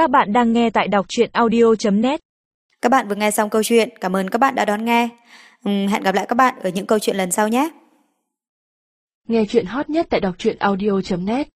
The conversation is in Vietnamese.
Các bạn đang nghe tại đọc truyện audio.net Các bạn vừa nghe xong câu chuyện, cảm ơn các bạn đã đón nghe. Ừm, hẹn gặp lại các bạn ở những câu chuyện lần sau nhé. Nghe chuyện hot nhất tại đọc truyện audio.net